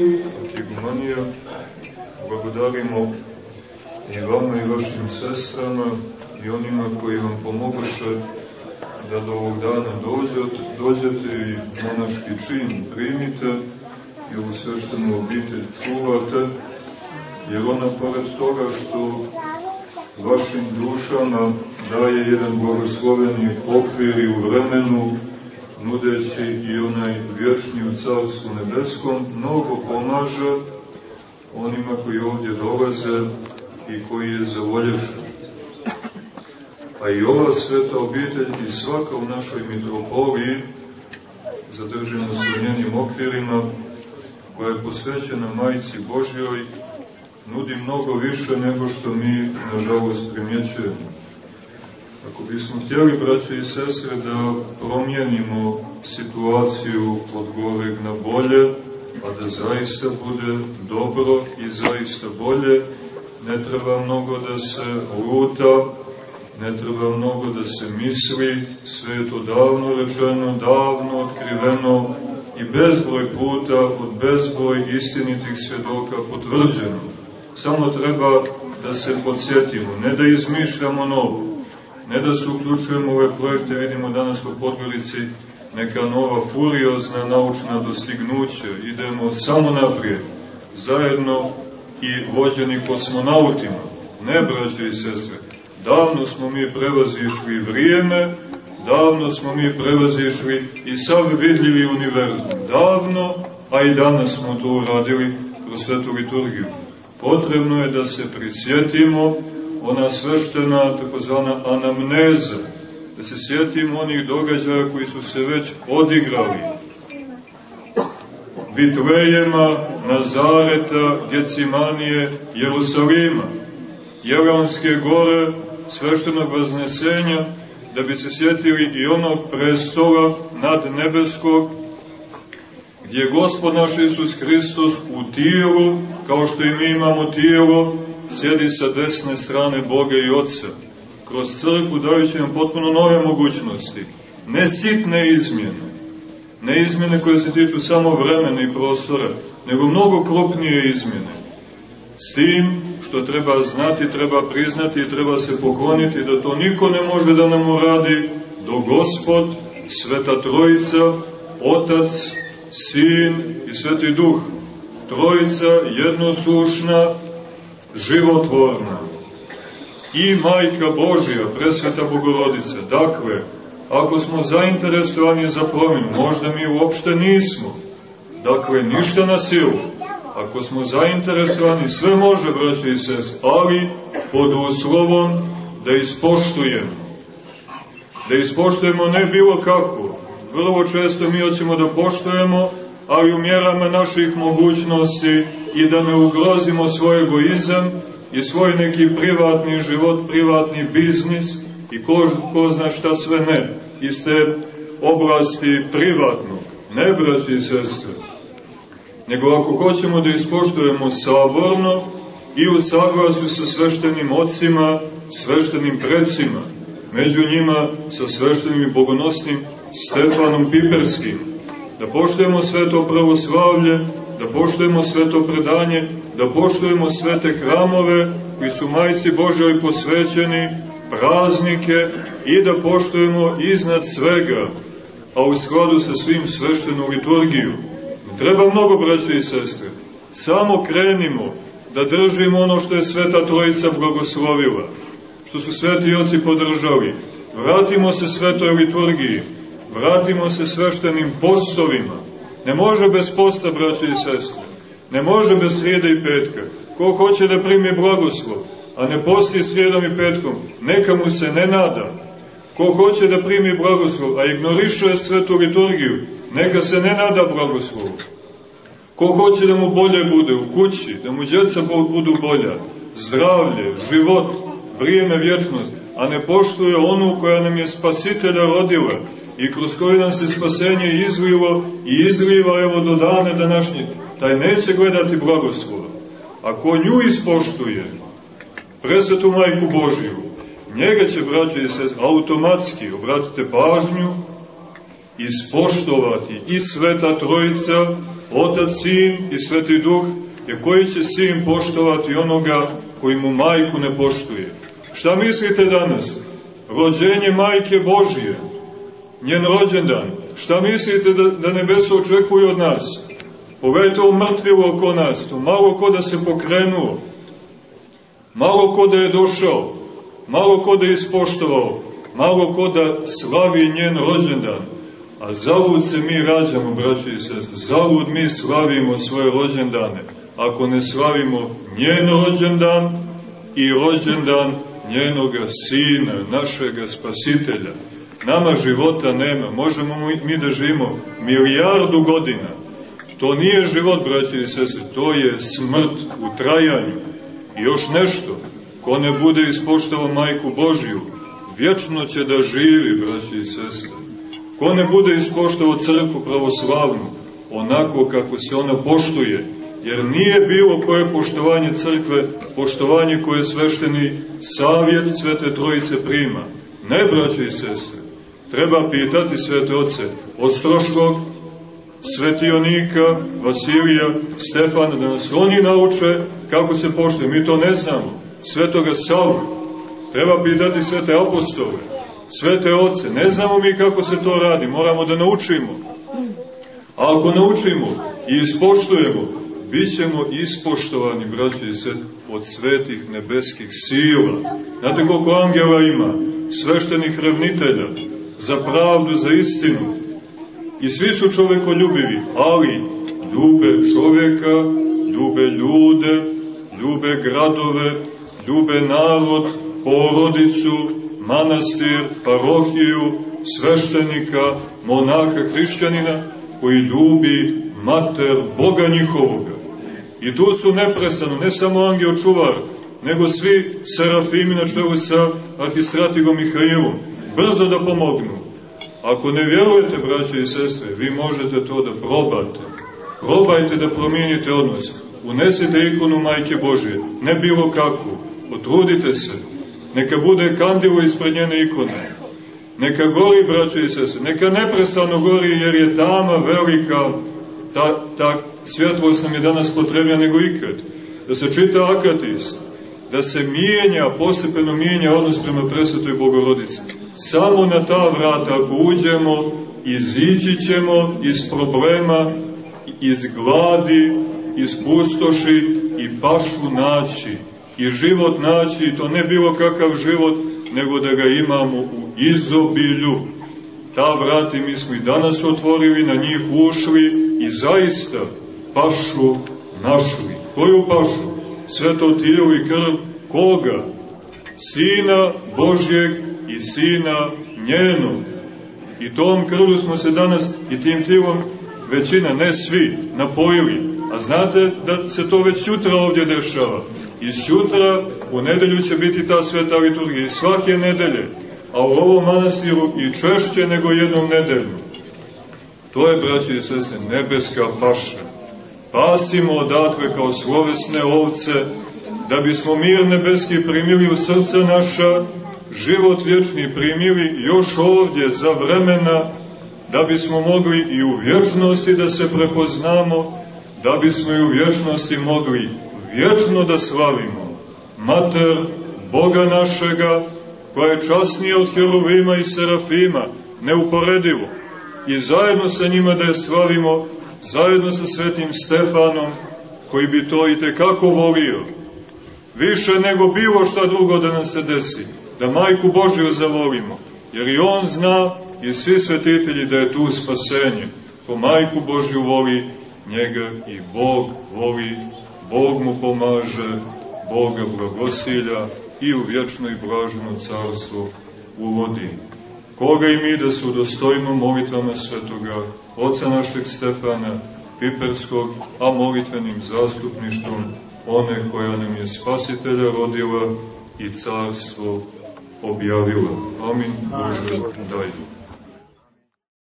Tigumanija, blagodarimo i vama i vašim sestrama i onima koji vam pomoguše da do ovog dana dođete, dođete i monaški čin primite i ovu sveštenu obitelj čuvate, jer ona pored toga što vašim dušama daje jedan blagosloveni okvir i u vremenu, nudeći i onaj vječni u Carstvu nebeskom, mnogo pomaže onima koji ovdje dolaze i koji je zavolješe. A i ova sveta obitelj i svaka u našoj mitropoliji, zadržimo se u njenim okvirima, koja je posvećena Majici Božjoj, nudi mnogo više nego što mi, nažalost, primjećujemo. Ako bismo htjeli, braće i sestre, da promijenimo situaciju od goreg na bolje, a da zaista bude dobro i zaista bolje, ne treba mnogo da se luta, ne treba mnogo da se misli, sve je to davno rečeno, davno otkriveno i bezbroj puta od bezbroj istinitih svjedoka potvrđeno. Samo treba da se podsjetimo, ne da izmišljamo novo, ne da se uključujemo u ove projekte, vidimo danas po Podgorici neka nova furiozna naučna dostignuća, idemo samo naprijed, zajedno i vođeni kosmonautima, ne braće i sestre, davno smo mi prevazišli vrijeme, davno smo mi prevazišli i sav vidljivi univerzum, davno, a i danas smo to uradili kroz svetu liturgiju. Potrebno je da se prisjetimo ona sveštena takozvana anamneza, da se sjetimo onih događaja koji su se već odigrali. Vitlejema, Nazareta, Gecimanije, Jerusalima, Jeleonske gore, sveštenog vaznesenja, da bi se sjetili i onog prestola nad nebeskog, gdje je Gospod naš Isus Hristos u tijelu, kao što i mi imamo tijelo, sjedi sa desne strane Boga i Otca, kroz crkvu dajući nam potpuno nove mogućnosti, ne sitne izmjene, ne izmjene koje se tiču samo vremena i prostora, nego mnogo krupnije izmjene. S tim što treba znati, treba priznati i treba se pokloniti da to niko ne može da nam uradi do Gospod, Sveta Trojica, Otac, Sin i Sveti Duh. Trojica jednoslušna, životvorna i Majka Božja, presveta Bogorodica. Dakle, ako smo zainteresovani za promjenu, možda mi uopšte nismo, dakle, ništa na silu, ako smo zainteresovani, sve može, braće i sest, ali pod uslovom da ispoštujemo. Da ispoštujemo ne bilo kako. Vrlo često mi hoćemo da poštujemo, ali u mjerama naših mogućnosti i da ne ugrozimo svoj egoizam i svoj neki privatni život, privatni biznis i ko, ko zna šta sve ne iz te oblasti privatnog. Ne, braći i sestre, nego ako hoćemo da ispoštujemo saborno i u saglasu sa sveštenim ocima, sveštenim predsima, među njima sa sveštenim i bogonosnim Stefanom Piperskim, da poštujemo sveto pravoslavlje, da poštujemo sveto predanje, da poštujemo svete hramove koji su majci Božoj posvećeni, praznike i da poštujemo iznad svega, a u skladu sa svim sveštenu liturgiju Treba mnogo, braće i sestre. Samo krenimo da držimo ono što je Sveta Trojica blagoslovila, što su sveti oci podržali. Vratimo se svetoj liturgiji, vratimo se sveštenim postovima. Ne može bez posta, braće i sestre. Ne može bez srijeda i petka. Ko hoće da primi blagoslov, a ne posti srijedom i petkom, neka mu se ne nada. Ko hoće da primi blagoslov, a ignorišuje svetu liturgiju, neka se ne nada blagoslovu. Ko hoće da mu bolje bude u kući, da mu djeca budu bolja, zdravlje, život, vrijeme, vječnost, a ne poštuje onu koja nam je spasitelja rodila i kroz koju nam se spasenje izlilo i izliva evo do dane današnje, taj neće gledati blagoslova. Ako nju ispoštuje, presvetu majku Božiju, njega će, braće i se, automatski, obratite pažnju, ispoštovati i Sveta Trojica, Otac, Sin i Sveti Duh, jer koji će Sin poštovati onoga koji mu majku ne poštuje? Šta mislite danas? Rođenje majke Božije, njen rođendan. Šta mislite da, da nebeso očekuje od nas? Pogledajte ovo mrtvilo oko nas, to malo ko da se pokrenuo, malo ko da je došao, malo ko da je ispoštovao, malo ko da slavi njen rođendan. A zavud se mi rađamo, braći i sestri, zavud mi slavimo svoje rođendane. Ako ne slavimo njen rođendan i rođendan njenoga sina, našega spasitelja, nama života nema. Možemo mi da živimo milijardu godina. To nije život, braći i sestri, to je smrt u trajanju. I još nešto, ko ne bude ispoštavao majku Božiju, vječno će da živi, braći i sestre. Ko ne bude ispoštavao crkvu pravoslavnu, onako kako se ona poštuje, jer nije bilo koje poštovanje crkve, poštovanje koje svešteni savjet Svete Trojice prima. Ne, braći i sestre, treba pitati Svete Oce, Ostroškog, Svetionika, Vasilija, Stefana, da nas oni nauče kako se poštuje. Mi to ne znamo. Svetoga Sava, Treba pitati svete apostole, svete oce. Ne znamo mi kako se to radi, moramo da naučimo. A ako naučimo i ispoštujemo, bit ćemo ispoštovani, braći i set, od svetih nebeskih sila. Znate koliko angela ima? Sveštenih ravnitelja, za pravdu, za istinu. I svi su čovekoljubivi, ali ljube čoveka, ljube ljude, ljube gradove, ljube narod, porodicu, manastir, parohiju, sveštenika, monaha, hrišćanina, koji ljubi mater Boga njihovoga. I tu su neprestano, ne samo angel čuvar, nego svi serafimi na čelu sa arhistratigom Mihailom, brzo da pomognu. Ako ne vjerujete, braće i sestre, vi možete to da probate. Probajte da promijenite odnos. Unesite ikonu Majke Božje, ne bilo kakvu. Potrudite se, neka bude kandilo ispred njene ikone, neka gori, braćo i sese, neka neprestano gori, jer je tama velika, ta, ta svjetlost nam je danas potrebna nego ikad, da se čita akatist, da se mijenja, postepeno mijenja odnos prema presvetoj Bogorodici. Samo na ta vrata, ako uđemo, izići ćemo iz problema, iz gladi, iz pustoši i pašu naći. I život naći, to ne bilo kakav život, nego da ga imamo u izobilju. Ta vrati i danas otvorili, na njih ušli i zaista pašu našli. Koju pašu? Sveto tijelo i krv koga? Sina Božjeg i Sina njenog. I tom krvu smo se danas i tim tijelom većina, ne svi, napojili. A znate da se to već sutra ovdje dešava. I sutra u nedelju će biti ta sveta liturgija. I svake nedelje. A u ovom manastiru i češće nego jednom nedelju. To je, braći i sese, nebeska paša. Pasimo odatle kao slovesne ovce, da bismo mir nebeski primili u srce naša, život vječni primili još ovdje za vremena, da bismo mogli i u vječnosti da se prepoznamo, da bismo i u vječnosti mogli vječno da slavimo Mater Boga našega, koja je časnija od Heruvima i Serafima, neuporedivo, i zajedno sa njima da je slavimo, zajedno sa svetim Stefanom, koji bi to i tekako volio, više nego bilo šta drugo da nam se desi, da Majku Božju zavolimo, jer i on zna i svi svetitelji da je tu spasenje, ko Majku Božju voli njega i Bog voli, Bog mu pomaže, Boga blagosilja i u vječno i blaženo carstvo uvodi. Koga i mi da se udostojimo molitvama svetoga oca našeg Stefana Piperskog, a molitvenim zastupništvom one koja nam je spasitelja rodila i carstvo objavila. Amin Bože daj.